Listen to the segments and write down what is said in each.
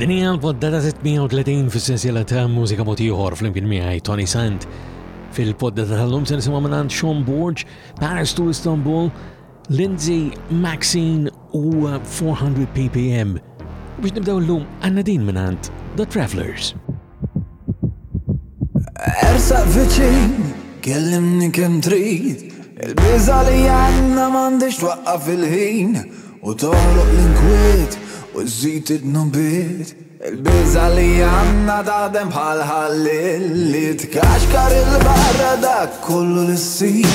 Din hija l-poddata 630 fis-sensiela ta' mużika mod ieħor flimkien miegħi Tony Sant. Fil-poddata tal-lum se nisimgħu minn Sean Borg, Paris to Istanbul, Lindsay Maxine u 400 ppm. U biex nibdew illum għandna din mingħand The Travellers. Ersaq viċin, kellimni kemm trid, il-biża' li għandna m'għandhiex twaqqaf il-ħin u toħloq l-inkwiet u żżid id-nubiet. Il-biża' li għandna taħdem bħal ħalliel li tkaxkar il-barra dak kollu li ssir.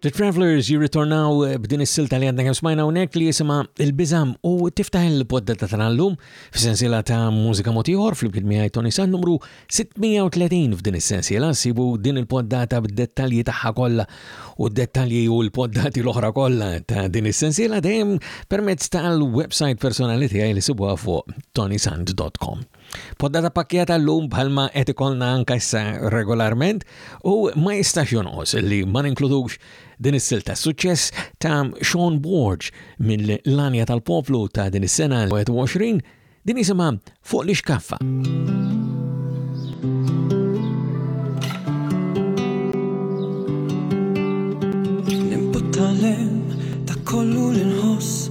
The Travelers jirritornaw b'din is-silta li għandna kemm smajna hawnhekk li jisimha Il-Biżam u tiftaħ il-podda ta' tnallum f'sensiela ta' mużika motiħor fl-imkien miegħi Tony San numru 630 f'din is-sensiela sibu din il-poddata b'dettalji tagħha kollha u d-dettalji u l-poddati l-oħra kollha ta' din is-sensiela dejjem permezz tal-website personali tiegħi li sibuha fuq tonysand.com. Poddata pakkjata llum bħalma qed ikollna anke issa regolarment u ma jistax jonqos li ma ninkludux din is-silta suċċess ta' Sean Borg mill-Lanja tal-Poplu ta' din is-sena 21 din jisimha fuq li xkaffa. Nimbutta l ta' kollu l-inħoss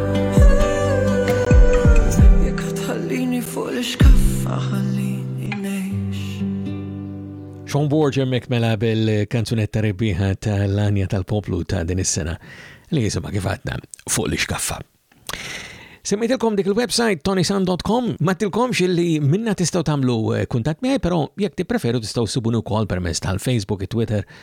Sean Borg emmek mela bil-kanzunetta rebbieħa tal-anja tal-poplu ta' din is-sena li jisima kifatna fuq li xkaffa. Semmejtilkom dik il-website tonisan.com, ma tilkomx li minna tistaw tamlu eh, kuntat miħaj, pero jek ti preferu tistaw subuni u kol permess tal-Facebook, Twitter,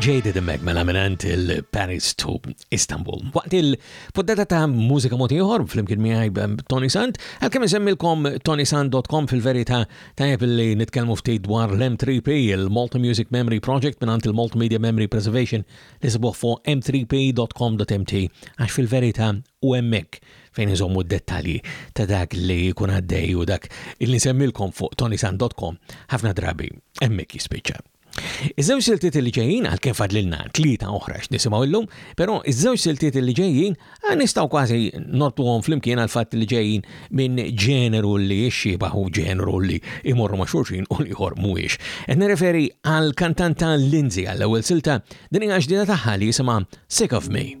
Jaded Meg mela minant il-Paris to Istanbul. Waqt il-poddata ta' mużika motiħor fl-imkien miħaj Tony Sant, għal-kem nsemmilkom tonysant.com fil-verita Tajjeb illi nitkellmu ftit dwar l-M3P, il-Malta Music Memory Project mingħand il-Multimedia Memory Preservation li sibuh fuq m3p.com.mt għax fil-verità u hemmhekk fejn iżommu d-dettalji ta' dak li jkun għaddej u dak li nsemmilkom fuq tonisan.com ħafna drabi hemmhekk jispiċċa. Iż-żewġ siltiet li ġejjin għalkemm fadlilna tlieta oħra x'nisimgħu illum, però iż-żewġ siltiet li ġejjin ah, nistgħu kważi nortuhom flimkien għal fatt li ġejjin minn ġeneru li jixxibaħ u ġeneru li jmorru ma' xulxin u l-ieħor mhuwiex. Qed nirreferi għall-kantanta Lindsay għall-ewwel silta, din hija ġdida tagħha li jisimha Sick of Me.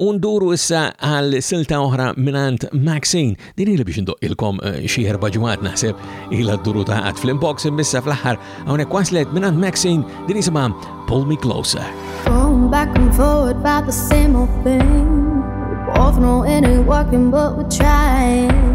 U nduru issa għal silta oħra minant Maxine, din li biex ndoqqilkom eh, xi erba' ġimgħat naħseb ilha dduru taqgħad fl-inbox immissa fl-aħħar hawnhekk waslet minant Maxine din isimha Pull Me Closer. Going back and forward about the same old thing. We're both knowing it working but we're trying.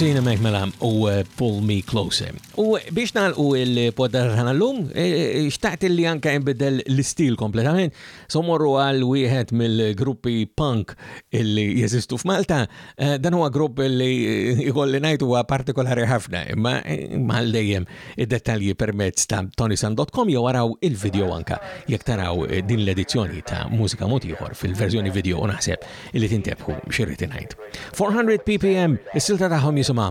Maxine mek mela u eh, Pull Me Closer. U eh, biex nalqu il-podar ħana l-lum, eh, xtaqt li anka jimbidel l-istil kompletament, somorru għal wieħed mill-gruppi punk illi jeżistu f'Malta, Eh, dan huwa grupp li jkolli eh, ngħid huwa partikolari ħafna, imma eh, mal dejjem id-dettalji permezz ta' tonisan.com jew araw il-video anka jekk taraw din l-edizzjoni ta' mużika mod ieħor fil-verżjoni video u naħseb li tintebħu xirrid ngħid. 400 ppm is-silta tagħhom jisimha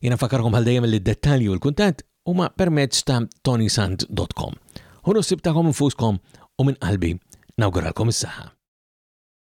Jiena nfakkarkom bħal dejjem li d-dettalji u l-kuntatt huma permezz ta' tonysant.com. Ħunu ssib tagħkom infuskom u minn qalbi nawguralkom is-saħħa.